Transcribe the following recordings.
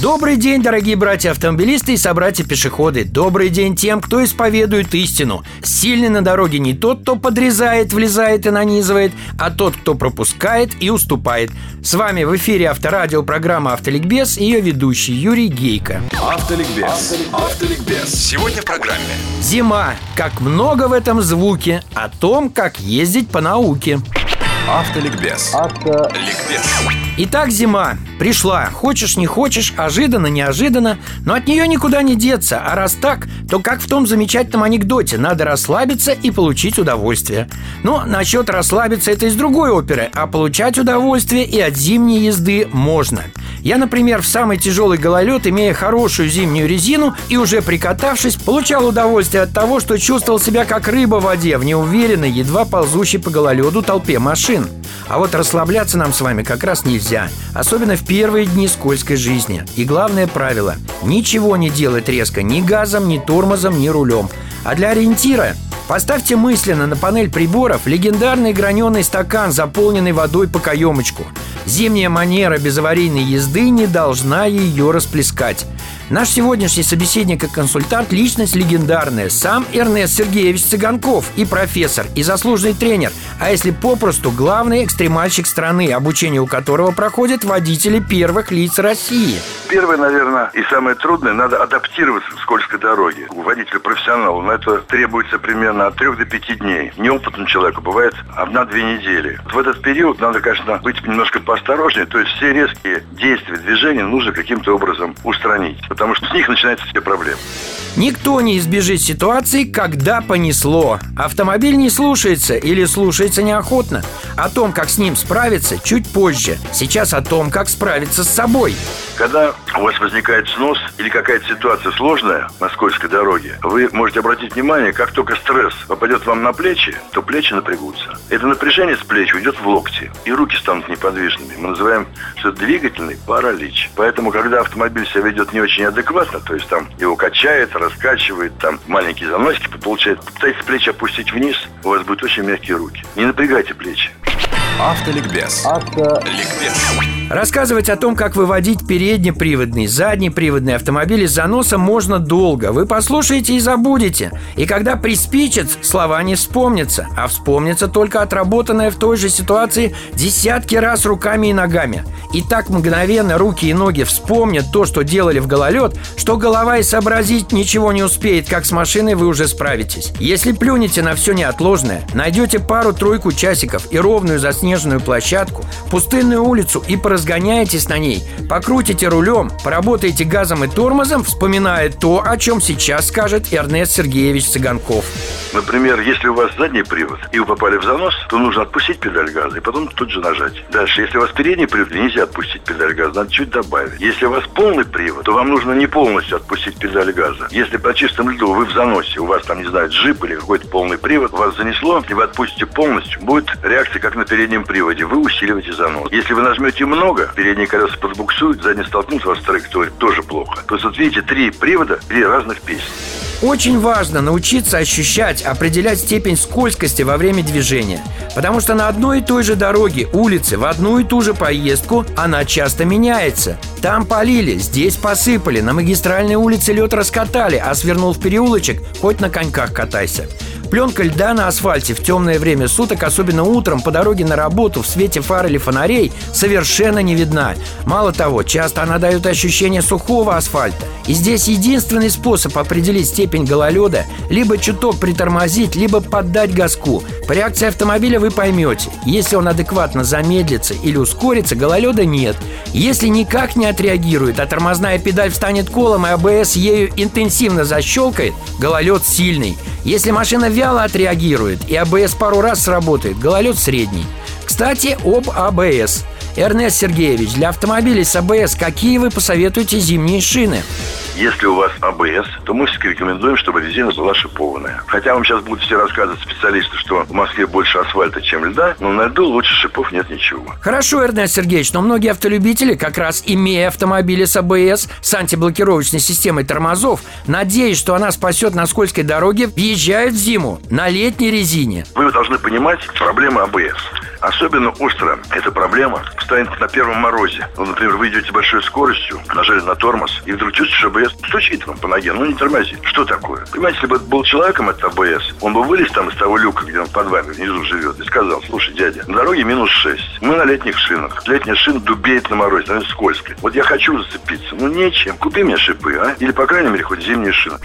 Добрый день, дорогие братья-автомобилисты и собратья-пешеходы. Добрый день тем, кто исповедует истину. Сильный на дороге не тот, кто подрезает, влезает и нанизывает А тот, кто пропускает и уступает. С вами в эфире авторадио программа «Автоликбез» и ее ведущий Юрий Гейко. Автоликбез Автоликбез Сегодня в программе. Зима. Как много в этом звуке О том, как ездить по науке. Автоликбез Ликбез Итак, зима пришла. Хочешь, не хочешь, ожиданно, неожиданно, но от нее никуда не деться. А раз так, то как в том замечательном анекдоте, надо расслабиться и получить удовольствие. Но насчет расслабиться это из другой оперы, а получать удовольствие и от зимней езды можно. Я, например, в самый тяжелый гололед, имея хорошую зимнюю резину и уже прикатавшись, получал удовольствие от того, что чувствовал себя как рыба в воде в неуверенной, едва ползущей по гололеду толпе машин. А вот расслабляться нам с вами как раз нельзя, особенно в первые дни скользкой жизни. И главное правило – ничего не делать резко ни газом, ни тормозом, ни рулем. А для ориентира Поставьте мысленно на панель приборов легендарный граненый стакан, заполненный водой по каемочку. Зимняя манера безаварийной езды не должна ее расплескать. Наш сегодняшний собеседник и консультант – личность легендарная. Сам Эрнест Сергеевич Цыганков и профессор, и заслуженный тренер. А если попросту, главный экстремальщик страны, обучение у которого проходят водители первых лиц России. Первое, наверное, и самое трудное, надо адаптироваться к скользкой дороге. У водителя профессионала на это требуется примерно от трех до пяти дней. Неопытному человеку бывает одна-две недели. В этот период надо, конечно, быть немножко поосторожнее, то есть все резкие действия, движения нужно каким-то образом устранить, потому что с них начинаются все проблемы. Никто не избежит ситуации, когда понесло. Автомобиль не слушается или слушается неохотно. О том, как с ним справиться, чуть позже. Сейчас о том, как справиться с собой. Когда у вас возникает снос или какая-то ситуация сложная на скользкой дороге, вы можете обратить внимание, как только стресс попадет вам на плечи, то плечи напрягутся. Это напряжение с плеч уйдет в локти, и руки станут неподвижными. Мы называем, что это двигательный паралич. Поэтому, когда автомобиль себя ведет не очень адекватно, то есть там его качает, раскачивает, там маленькие заносики получает, пытайтесь плечи опустить вниз, у вас будут очень мягкие руки. Не напрягайте плечи. Автоликбез Ликбез Рассказывать о том, как выводить переднеприводный, заднеприводный автомобиль из заноса можно долго. Вы послушаете и забудете. И когда приспичит, слова не вспомнятся. А вспомнится только отработанное в той же ситуации десятки раз руками и ногами. И так мгновенно руки и ноги вспомнят то, что делали в гололед, что голова и сообразить ничего не успеет, как с машиной вы уже справитесь. Если плюнете на все неотложное, найдете пару-тройку часиков и ровную заснеженную площадку, пустынную улицу и поразгоняетесь на ней, покрутите рулем, поработаете газом и тормозом, вспоминая то, о чем сейчас скажет Эрнест Сергеевич Цыганков. Например, если у вас задний привод и вы попали в занос, то нужно отпустить педаль газа и потом тут же нажать. Дальше, если у вас передний привод, нельзя отпустить педаль газа, надо чуть добавить. Если у вас полный привод, то вам нужно не полностью отпустить педаль газа. Если по чистому льду вы в заносе, у вас там, не знаю, джип или какой-то полный привод, вас занесло, и вы отпустите полностью, будет реакция как на переднем приводе. Вы усиливаете занос. Если вы нажмете много, передние колеса подбуксуют, задние столкнутся вас с траекторией, тоже плохо. То есть вот видите, три привода, три разных песни. Очень важно научиться ощущать, определять степень скользкости во время движения. Потому что на одной и той же дороге, улице, в одну и ту же поездку она часто меняется. Там полили, здесь посыпали, на магистральной улице лед раскатали, а свернул в переулочек, хоть на коньках катайся. Пленка льда на асфальте в темное время суток, особенно утром по дороге на работу в свете фар или фонарей, совершенно не видна. Мало того, часто она дает ощущение сухого асфальта. И здесь единственный способ определить степень гололеда – либо чуток притормозить, либо поддать газку. По реакции автомобиля вы поймете, если он адекватно замедлится или ускорится, гололеда нет. Если никак не отреагирует, а тормозная педаль встанет колом и АБС ею интенсивно защелкает, гололед сильный. Если машина вяло отреагирует и АБС пару раз сработает, гололед средний. Кстати, об АБС. Эрнест Сергеевич, для автомобилей с АБС какие вы посоветуете зимние шины? Если у вас АБС, то мы все рекомендуем, чтобы резина была шипованная. Хотя вам сейчас будут все рассказывать специалисты, что в Москве больше асфальта, чем льда, но на льду лучше шипов нет ничего. Хорошо, Эрнест Сергеевич, но многие автолюбители, как раз имея автомобили с АБС, с антиблокировочной системой тормозов, надеясь, что она спасет на скользкой дороге, въезжают в зиму на летней резине. Вы должны понимать проблемы АБС. Особенно остро эта проблема станет на первом морозе. Ну, например, вы идете большой скоростью, нажали на тормоз, и вдруг чувствуете, что АБС стучит вам по ноге. Ну, не тормози. Что такое? Понимаете, если бы это был человеком, это АБС, он бы вылез там из того люка, где он под вами внизу живет, и сказал, слушай, дядя, на дороге минус 6. Мы на летних шинах. Летняя шина дубеет на морозе, она скользкая. Вот я хочу зацепиться. Ну, нечем. Купи мне шипы, а? Или, по крайней мере, хоть зимние шины.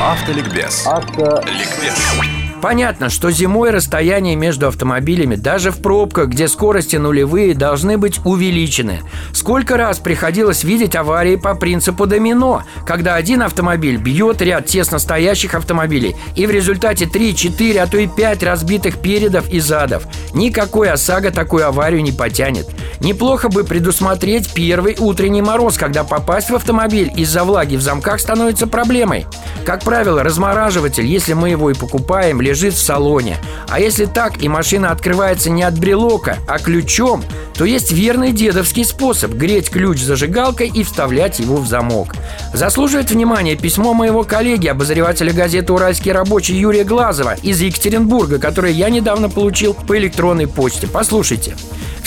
Автоликбез. Автоликбез. Понятно, что зимой расстояние между автомобилями даже в пробках, где скорости нулевые, должны быть увеличены. Сколько раз приходилось видеть аварии по принципу домино, когда один автомобиль бьет ряд тесно стоящих автомобилей, и в результате 3, 4, а то и 5 разбитых передов и задов. Никакой ОСАГО такую аварию не потянет. Неплохо бы предусмотреть первый утренний мороз, когда попасть в автомобиль из-за влаги в замках становится проблемой. Как правило, размораживатель, если мы его и покупаем, лежит в салоне. А если так и машина открывается не от брелока, а ключом, то есть верный дедовский способ греть ключ зажигалкой и вставлять его в замок. Заслуживает внимания письмо моего коллеги, обозревателя газеты «Уральский рабочий» Юрия Глазова из Екатеринбурга, которое я недавно получил по электронной почте. Послушайте.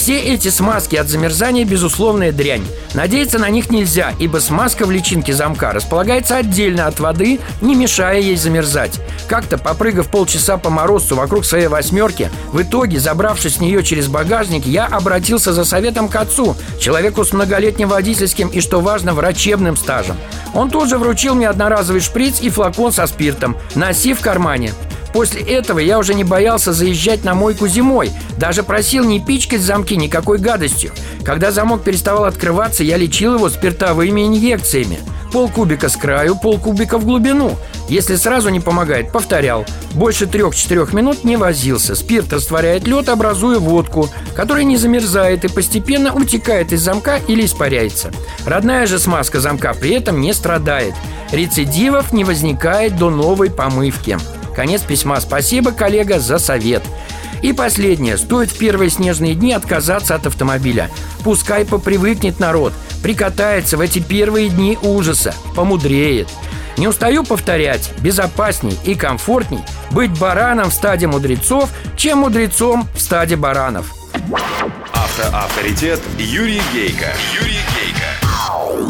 Все эти смазки от замерзания – безусловная дрянь. Надеяться на них нельзя, ибо смазка в личинке замка располагается отдельно от воды, не мешая ей замерзать. Как-то, попрыгав полчаса по морозцу вокруг своей восьмерки, в итоге, забравшись с нее через багажник, я обратился за советом к отцу, человеку с многолетним водительским и, что важно, врачебным стажем. Он тут же вручил мне одноразовый шприц и флакон со спиртом. Носи в кармане. После этого я уже не боялся заезжать на мойку зимой. Даже просил не пичкать замки никакой гадостью. Когда замок переставал открываться, я лечил его спиртовыми инъекциями. Пол кубика с краю, пол кубика в глубину. Если сразу не помогает, повторял. Больше трех-четырех минут не возился. Спирт растворяет лед, образуя водку, которая не замерзает и постепенно утекает из замка или испаряется. Родная же смазка замка при этом не страдает. Рецидивов не возникает до новой помывки. Конец письма. Спасибо, коллега, за совет. И последнее. Стоит в первые снежные дни отказаться от автомобиля. Пускай попривыкнет народ. Прикатается в эти первые дни ужаса. Помудреет. Не устаю повторять, безопасней и комфортней быть бараном в стаде мудрецов, чем мудрецом в стаде баранов. Автоавторитет Юрий Гейко. Юрий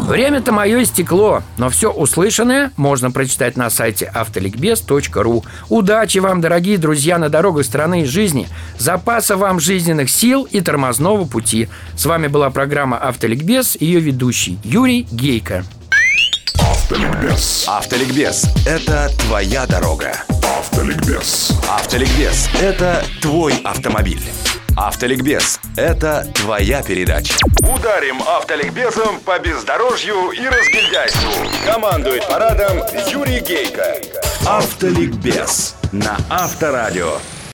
Время-то мое истекло, но все услышанное можно прочитать на сайте автоликбез.ру. Удачи вам, дорогие друзья, на дорогах страны и жизни. Запаса вам жизненных сил и тормозного пути. С вами была программа «Автоликбез» ее ведущий Юрий Гейко. Автоликбез. Автоликбез – это твоя дорога. Автоликбез. Автоликбез – это твой автомобиль. Автоликбез – это твоя передача. Ударим автоликбезом по бездорожью и разгильдяйству. Командует парадом Юрий Гейко. Автоликбез на Авторадио.